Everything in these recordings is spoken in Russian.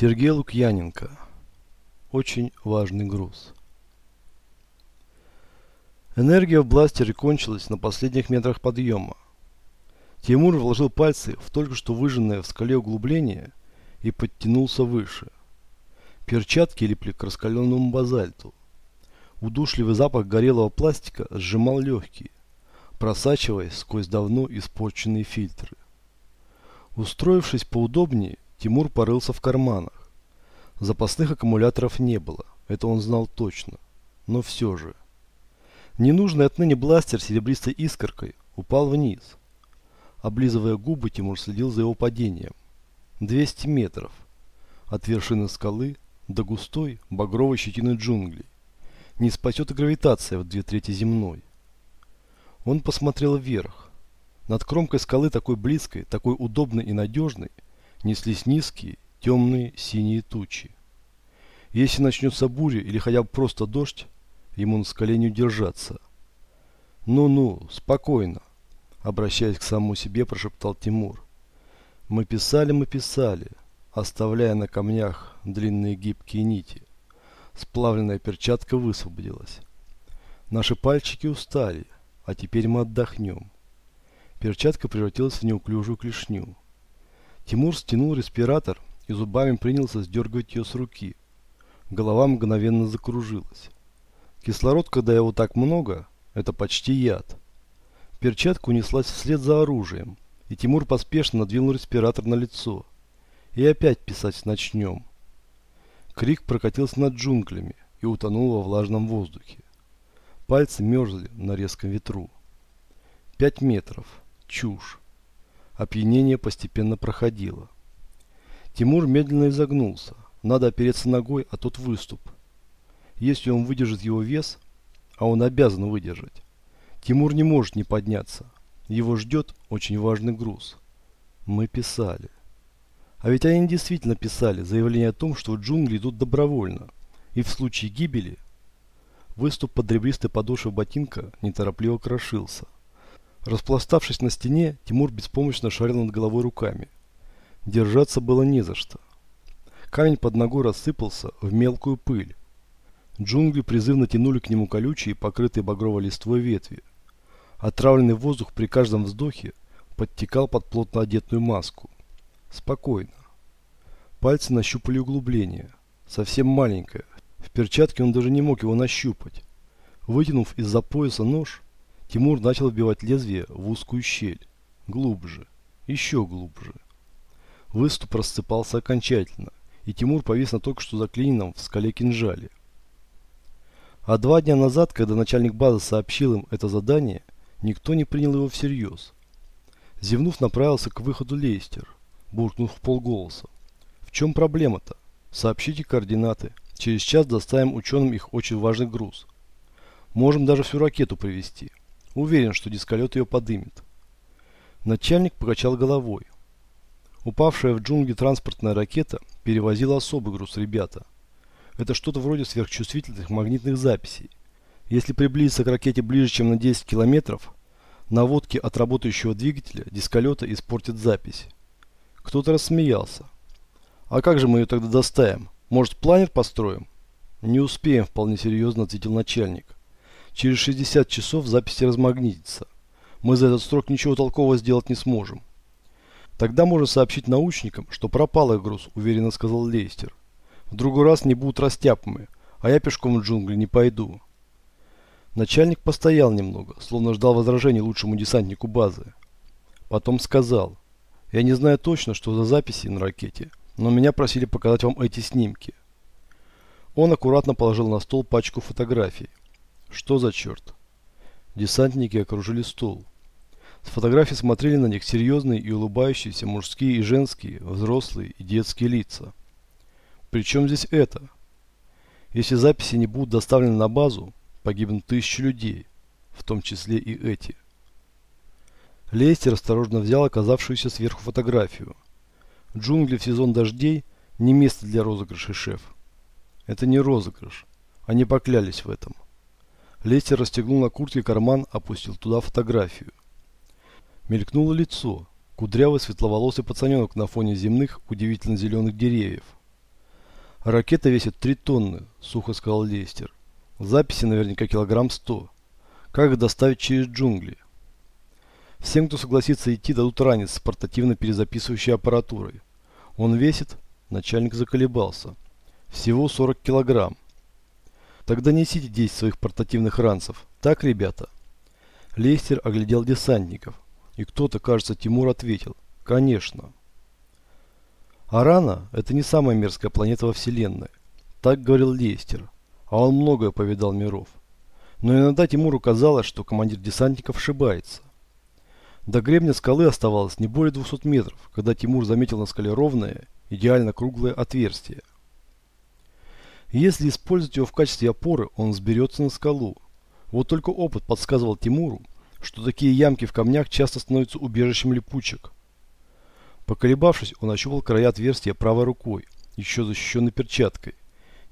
Сергей Лукьяненко. Очень важный груз. Энергия в бластере кончилась на последних метрах подъема. Тимур вложил пальцы в только что выжженное в скале углубление и подтянулся выше. Перчатки липли к раскаленному базальту. Удушливый запах горелого пластика сжимал легкие, просачиваясь сквозь давно испорченные фильтры. Устроившись поудобнее, Тимур порылся в карманах. Запасных аккумуляторов не было, это он знал точно. Но все же. Ненужный отныне бластер серебристой искоркой упал вниз. Облизывая губы, Тимур следил за его падением. 200 метров. От вершины скалы до густой багровой щетины джунглей. Не спасет и гравитация в две трети земной. Он посмотрел вверх. Над кромкой скалы такой близкой, такой удобной и надежной, неслись низкие, темные синие тучи. Если начнется буря или хотя бы просто дождь, ему на скале не удержаться. «Ну-ну, спокойно», — обращаясь к самому себе, прошептал Тимур. «Мы писали, мы писали, оставляя на камнях длинные гибкие нити. Сплавленная перчатка высвободилась. Наши пальчики устали, а теперь мы отдохнем». Перчатка превратилась в неуклюжую клешню. Тимур стянул респиратор и зубами принялся сдергивать ее с руки. Голова мгновенно закружилась. Кислород, когда его так много, это почти яд. Перчатка унеслась вслед за оружием, и Тимур поспешно надвинул респиратор на лицо. И опять писать начнем. Крик прокатился над джунглями и утонул во влажном воздухе. Пальцы мерзли на резком ветру. Пять метров. Чушь. Опьянение постепенно проходило. Тимур медленно изогнулся. Надо опереться ногой, а тот выступ. Если он выдержит его вес, а он обязан выдержать, Тимур не может не подняться. Его ждет очень важный груз. Мы писали. А ведь они действительно писали заявление о том, что в джунгли идут добровольно. И в случае гибели выступ под ребристой подошвы ботинка неторопливо крошился. Распластавшись на стене, Тимур беспомощно шарил над головой руками. Держаться было не за что. Камень под ногой рассыпался в мелкую пыль. Джунгли призывно тянули к нему колючие, покрытые багровой листвой ветви. Отравленный воздух при каждом вздохе подтекал под плотно одетую маску. Спокойно. Пальцы нащупали углубление. Совсем маленькое. В перчатке он даже не мог его нащупать. Вытянув из-за пояса нож, Тимур начал вбивать лезвие в узкую щель. Глубже. Еще глубже. Выступ рассыпался окончательно, и Тимур повис на только что заклиненном в скале кинжале. А два дня назад, когда начальник базы сообщил им это задание, никто не принял его всерьез. Зевнув, направился к выходу Лейстер, буркнув в полголоса. В чем проблема-то? Сообщите координаты. Через час доставим ученым их очень важный груз. Можем даже всю ракету привезти. Уверен, что дисколет ее подымет. Начальник покачал головой. Упавшая в джунгли транспортная ракета перевозила особый груз, ребята. Это что-то вроде сверхчувствительных магнитных записей. Если приблизиться к ракете ближе, чем на 10 километров, наводки от работающего двигателя дисколета испортят запись. Кто-то рассмеялся. А как же мы ее тогда доставим? Может, планер построим? Не успеем, вполне серьезно ответил начальник. Через 60 часов записи размагнитится. Мы за этот срок ничего толкового сделать не сможем. Тогда можно сообщить научникам, что пропал их груз, уверенно сказал Лейстер. В другой раз не будут растяпами, а я пешком в джунгли не пойду. Начальник постоял немного, словно ждал возражений лучшему десантнику базы. Потом сказал, я не знаю точно, что за записи на ракете, но меня просили показать вам эти снимки. Он аккуратно положил на стол пачку фотографий. Что за черт? Десантники окружили стол. С фотографий смотрели на них серьезные и улыбающиеся мужские и женские, взрослые и детские лица. Причем здесь это? Если записи не будут доставлены на базу, погибнут тысячи людей, в том числе и эти. Лейстер осторожно взял оказавшуюся сверху фотографию. Джунгли в сезон дождей не место для розыгрыша, шеф. Это не розыгрыш. Они поклялись в этом. Лестер расстегнул на куртке карман, опустил туда фотографию. Мелькнуло лицо. Кудрявый светловолосый пацаненок на фоне земных, удивительно зеленых деревьев. Ракета весит 3 тонны, сухо сказал Лестер. Записи наверняка килограмм 100. Как их доставить через джунгли? Всем, кто согласится идти, дадут ранец с портативно перезаписывающей аппаратурой. Он весит, начальник заколебался, всего 40 килограмм. Тогда несите 10 своих портативных ранцев. Так, ребята? Лестер оглядел десантников. И кто-то, кажется, Тимур ответил. Конечно. Арана – это не самая мерзкая планета во Вселенной. Так говорил Лейстер. А он многое повидал миров. Но иногда Тимуру казалось, что командир десантников ошибается. До гребня скалы оставалось не более 200 метров, когда Тимур заметил на скале ровное, идеально круглое отверстие. Если использовать его в качестве опоры, он взберется на скалу. Вот только опыт подсказывал Тимуру, что такие ямки в камнях часто становятся убежищем липучек. Поколебавшись, он ощупал края отверстия правой рукой, еще защищенной перчаткой.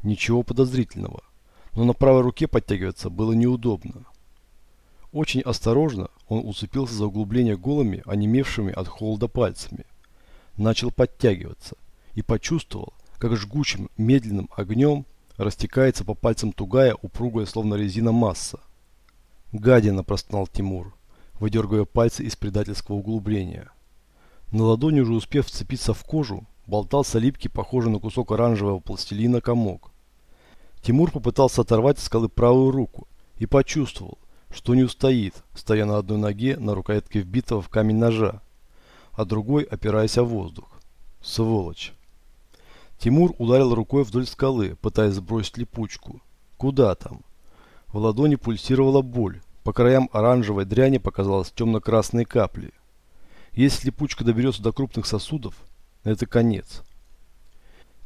Ничего подозрительного. Но на правой руке подтягиваться было неудобно. Очень осторожно он уцепился за углубление голыми, онемевшими от холода пальцами. Начал подтягиваться и почувствовал, как жгучим, медленным огнем растекается по пальцам тугая, упругая, словно резина масса. «Гадина!» – простонал Тимур, выдергивая пальцы из предательского углубления. На ладони, уже успев вцепиться в кожу, болтался липкий, похожий на кусок оранжевого пластилина комок. Тимур попытался оторвать от скалы правую руку и почувствовал, что не устоит, стоя на одной ноге на рукоятке вбитого в камень ножа, а другой опираясь о воздух. Сволочь. Тимур ударил рукой вдоль скалы, пытаясь сбросить липучку. Куда там? В ладони пульсировала боль. По краям оранжевой дряни показалось темно-красные капли. Если липучка доберется до крупных сосудов, это конец.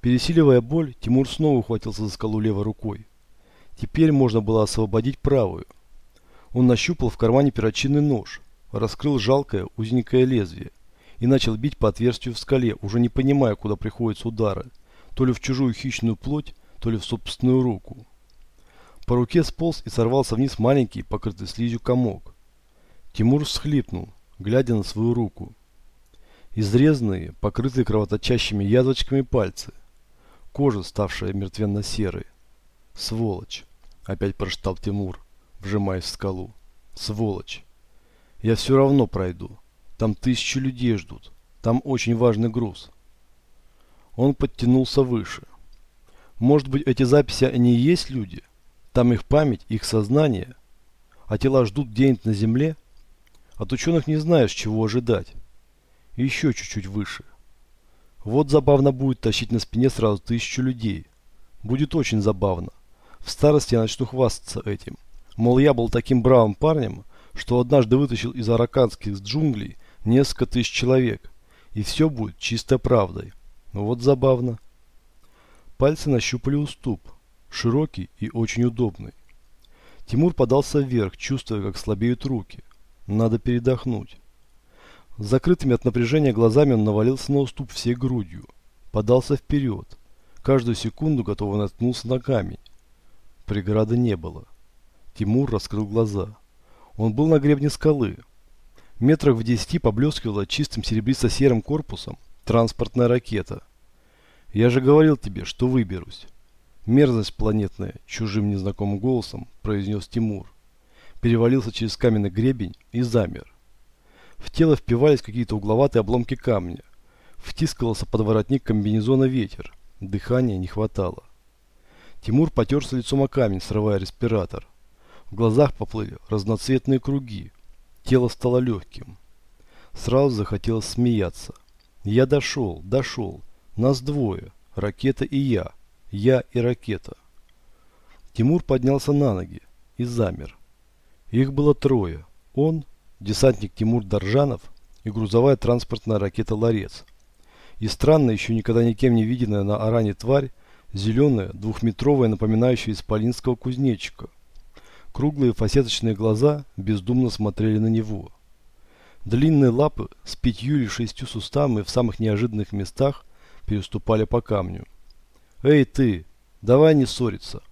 Пересиливая боль, Тимур снова ухватился за скалу левой рукой. Теперь можно было освободить правую. Он нащупал в кармане перочинный нож, раскрыл жалкое узенькое лезвие и начал бить по отверстию в скале, уже не понимая, куда приходятся удары, то ли в чужую хищную плоть, то ли в собственную руку. По руке сполз и сорвался вниз маленький, покрытый слизью комок. Тимур всхлипнул глядя на свою руку. Изрезанные, покрытые кровоточащими язвочками пальцы. Кожа, ставшая мертвенно-серой. Сволочь, опять прошептал Тимур, вжимаясь в скалу. Сволочь. Я все равно пройду. Там тысячи людей ждут. Там очень важный груз. Он подтянулся выше. Может быть, эти записи, они и есть люди? Там их память, их сознание. А тела ждут где-нибудь на земле? От ученых не знаешь, чего ожидать. Еще чуть-чуть выше. Вот забавно будет тащить на спине сразу тысячу людей. Будет очень забавно. В старости я начну хвастаться этим. Мол, я был таким бравым парнем, что однажды вытащил из араканских джунглей несколько тысяч человек. И все будет чистой правдой. Вот забавно. Пальцы нащупали уступ. Широкий и очень удобный. Тимур подался вверх, чувствуя, как слабеют руки. Надо передохнуть. С закрытыми от напряжения глазами он навалился на уступ всей грудью. Подался вперед. Каждую секунду готово наткнулся на камень. Преграды не было. Тимур раскрыл глаза. Он был на гребне скалы. Метрах в десяти поблескивала чистым серебристо-серым корпусом транспортная ракета. «Я же говорил тебе, что выберусь». «Мерзость планетная», чужим незнакомым голосом произнес Тимур перевалился через каменный гребень и замер. В тело впивались какие-то угловатые обломки камня. Втискивался под воротник комбинезона ветер. Дыхания не хватало. Тимур потерся лицом о камень, срывая респиратор. В глазах поплыли разноцветные круги. Тело стало легким. Сразу захотелось смеяться. Я дошел, дошел. Нас двое. Ракета и я. Я и ракета. Тимур поднялся на ноги и замер. Их было трое. Он, десантник Тимур Доржанов и грузовая транспортная ракета «Ларец». И странная, еще никогда никем не виденная на Аране тварь, зеленая, двухметровая, напоминающая исполинского кузнечика. Круглые фасеточные глаза бездумно смотрели на него. Длинные лапы с пятью или шестью суставами в самых неожиданных местах переступали по камню. «Эй ты, давай не ссориться!»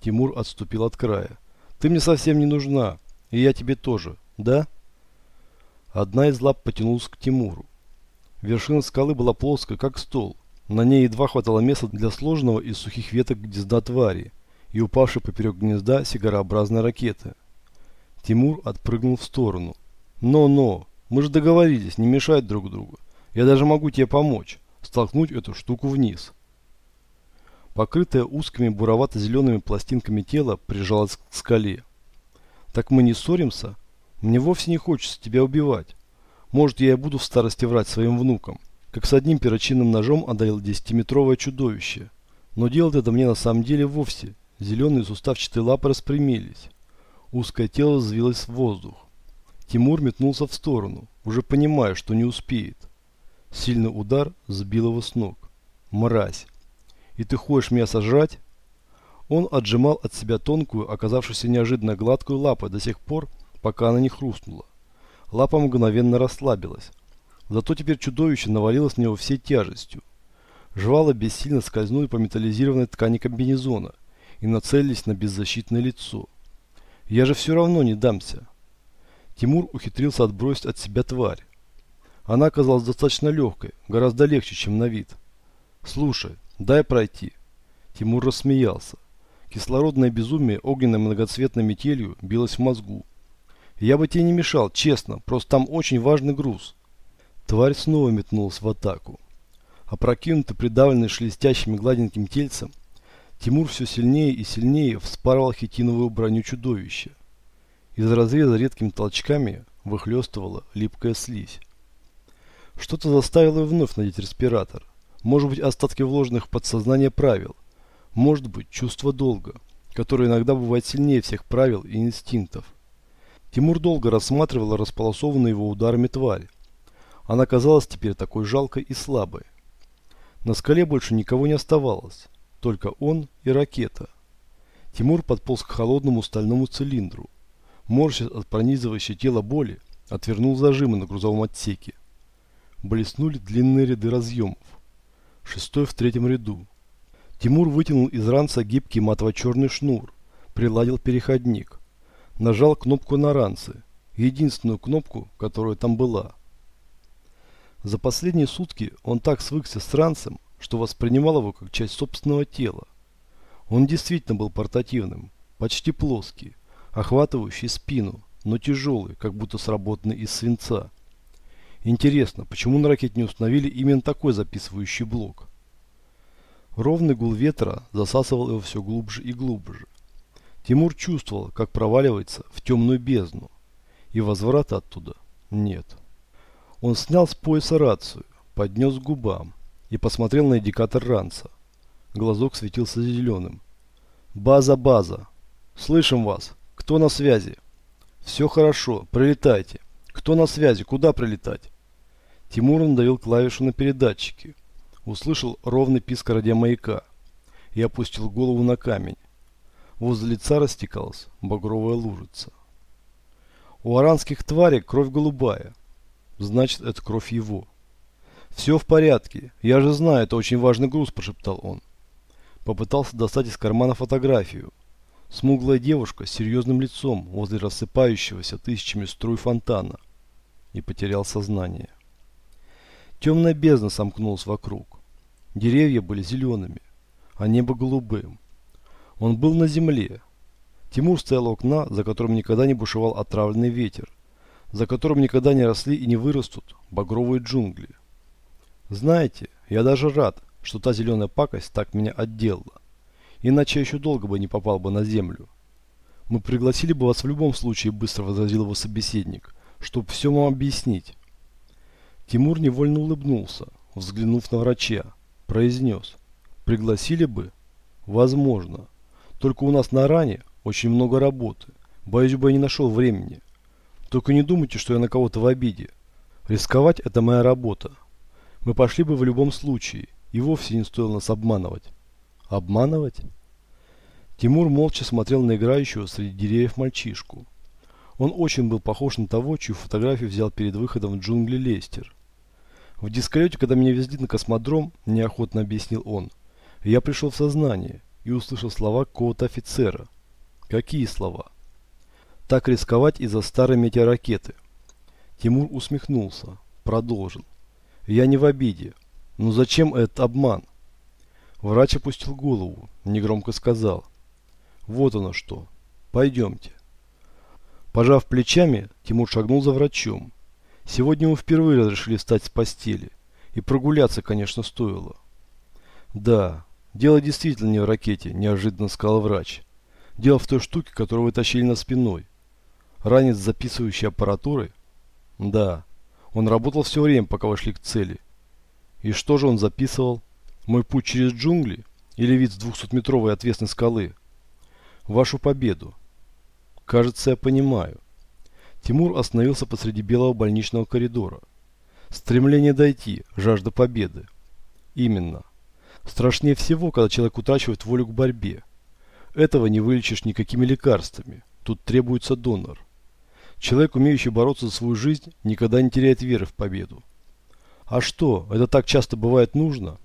Тимур отступил от края. «Ты мне совсем не нужна. И я тебе тоже, да? Одна из лап потянулась к Тимуру. Вершина скалы была плоская, как стол, На ней едва хватало места для сложенного из сухих веток гнезда твари и упавшей поперек гнезда сигарообразной ракеты. Тимур отпрыгнул в сторону. «Но-но, мы же договорились не мешать друг другу. Я даже могу тебе помочь, столкнуть эту штуку вниз». Покрытое узкими буровато-зелеными пластинками тело прижалось к скале. «Так мы не ссоримся? Мне вовсе не хочется тебя убивать. Может, я и буду в старости врать своим внукам, как с одним перочинным ножом одарил десятиметровое чудовище. Но делать это мне на самом деле вовсе. Зеленые суставчатые лапы распрямились. Узкое тело взвилось в воздух. Тимур метнулся в сторону, уже понимая, что не успеет. Сильный удар сбил его с ног. «Мразь! И ты хочешь меня сожрать?» Он отжимал от себя тонкую, оказавшуюся неожиданно гладкую лапу до сих пор, пока она не хрустнула. Лапа мгновенно расслабилась. Зато теперь чудовище навалилось на него всей тяжестью. Жвала бессильно скользнули по металлизированной ткани комбинезона и нацелились на беззащитное лицо. «Я же все равно не дамся!» Тимур ухитрился отбросить от себя тварь. Она оказалась достаточно легкой, гораздо легче, чем на вид. «Слушай, дай пройти». Тимур рассмеялся. Кислородное безумие огненной многоцветной метелью билось в мозгу. «Я бы тебе не мешал, честно, просто там очень важный груз». Тварь снова метнулась в атаку. Опрокинутый, придавленный шелестящим и гладеньким тельцем, Тимур все сильнее и сильнее вспарывал хитиновую броню чудовища. Из разреза редкими толчками выхлестывала липкая слизь. Что-то заставило вновь надеть респиратор. Может быть, остатки вложенных в подсознание правил. Может быть, чувство долга, которое иногда бывает сильнее всех правил и инстинктов. Тимур долго рассматривал располосованную его ударами тварь. Она казалась теперь такой жалкой и слабой. На скале больше никого не оставалось, только он и ракета. Тимур подполз к холодному стальному цилиндру. Морщась от пронизывающей тело боли, отвернул зажимы на грузовом отсеке. Блеснули длинные ряды разъемов. Шестой в третьем ряду. Тимур вытянул из ранца гибкий матово-черный шнур, приладил переходник. Нажал кнопку на ранце, единственную кнопку, которая там была. За последние сутки он так свыкся с ранцем, что воспринимал его как часть собственного тела. Он действительно был портативным, почти плоский, охватывающий спину, но тяжелый, как будто сработанный из свинца. Интересно, почему на ракете не установили именно такой записывающий блок? Ровный гул ветра засасывал его все глубже и глубже. Тимур чувствовал, как проваливается в темную бездну, и возврата оттуда нет. Он снял с пояса рацию, поднес к губам и посмотрел на индикатор ранца. Глазок светился зеленым. «База, база! Слышим вас! Кто на связи?» «Все хорошо, прилетайте. Кто на связи? Куда прилетать?» Тимур надавил клавишу на передатчике. Услышал ровный писк радиомаяка и опустил голову на камень. Возле лица растекалась багровая лужица. У аранских тварей кровь голубая. Значит, это кровь его. «Все в порядке. Я же знаю, это очень важный груз», – прошептал он. Попытался достать из кармана фотографию. Смуглая девушка с серьезным лицом возле рассыпающегося тысячами струй фонтана. И потерял сознание. Темная бездна сомкнулась вокруг. Деревья были зелеными, а небо голубым. Он был на земле. Тимур стоял у окна, за которым никогда не бушевал отравленный ветер, за которым никогда не росли и не вырастут багровые джунгли. Знаете, я даже рад, что та зеленая пакость так меня отделала. Иначе я еще долго бы не попал бы на землю. Мы пригласили бы вас в любом случае, быстро возразил его собеседник, чтобы все вам объяснить. Тимур невольно улыбнулся, взглянув на врача, произнес. Пригласили бы? Возможно. Только у нас на ране очень много работы. Боюсь бы я не нашел времени. Только не думайте, что я на кого-то в обиде. Рисковать – это моя работа. Мы пошли бы в любом случае, и вовсе не стоило нас обманывать. Обманывать? Тимур молча смотрел на играющего среди деревьев мальчишку. Он очень был похож на того, чью фотографию взял перед выходом в джунгли Лестер. В дисколете, когда меня везли на космодром, неохотно объяснил он, я пришел в сознание и услышал слова какого-то офицера. Какие слова? Так рисковать из-за старой метеоракеты. Тимур усмехнулся, продолжил. Я не в обиде. Ну зачем этот обман? Врач опустил голову, негромко сказал. Вот оно что. Пойдемте. Пожав плечами, Тимур шагнул за врачом. Сегодня ему впервые разрешили встать с постели. И прогуляться, конечно, стоило. Да, дело действительно не в ракете, неожиданно сказал врач. Дело в той штуке, которую вы тащили на спиной. Ранец записывающей аппаратурой? Да. Он работал все время, пока вы шли к цели. И что же он записывал? Мой путь через джунгли? Или вид с двухсотметровой отвесной скалы? Вашу победу. Кажется, я понимаю. Тимур остановился посреди белого больничного коридора. Стремление дойти, жажда победы. Именно. Страшнее всего, когда человек утрачивает волю к борьбе. Этого не вылечишь никакими лекарствами. Тут требуется донор. Человек, умеющий бороться за свою жизнь, никогда не теряет веры в победу. А что, это так часто бывает нужно?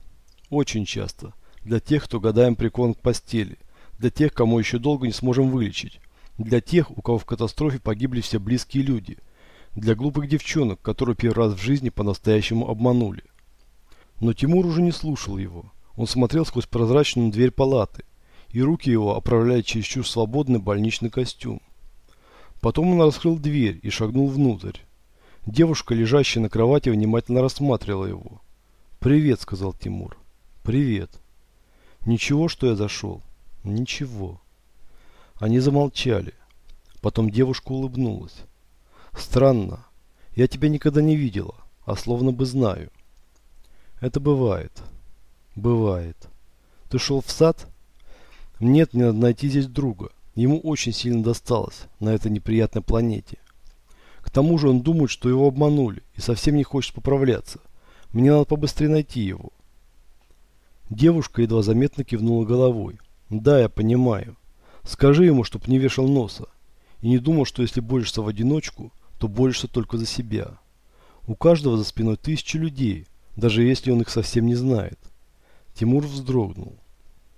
Очень часто. Для тех, кто годаем прикован к постели. Для тех, кому еще долго не сможем вылечить. Для тех, у кого в катастрофе погибли все близкие люди. Для глупых девчонок, которые первый раз в жизни по-настоящему обманули. Но Тимур уже не слушал его. Он смотрел сквозь прозрачную дверь палаты, и руки его оправляли чересчур свободный больничный костюм. Потом он раскрыл дверь и шагнул внутрь. Девушка, лежащая на кровати, внимательно рассматривала его. «Привет», — сказал Тимур. «Привет». «Ничего, что я зашел?» «Ничего». Они замолчали. Потом девушка улыбнулась. «Странно. Я тебя никогда не видела, а словно бы знаю». «Это бывает». «Бывает. Ты шел в сад?» «Нет, мне надо найти здесь друга. Ему очень сильно досталось на этой неприятной планете. К тому же он думает, что его обманули и совсем не хочет поправляться. Мне надо побыстрее найти его». Девушка едва заметно кивнула головой. «Да, я понимаю. Скажи ему, чтоб не вешал носа. И не думал, что если борешься в одиночку, то борешься только за себя. У каждого за спиной тысячи людей, даже если он их совсем не знает. Тимур вздрогнул.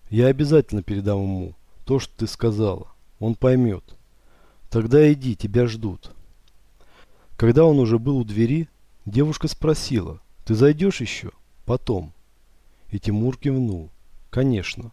Я обязательно передам ему то, что ты сказала. Он поймет. Тогда иди, тебя ждут. Когда он уже был у двери, девушка спросила, ты зайдешь еще? Потом. И Тимур кивнул. Конечно.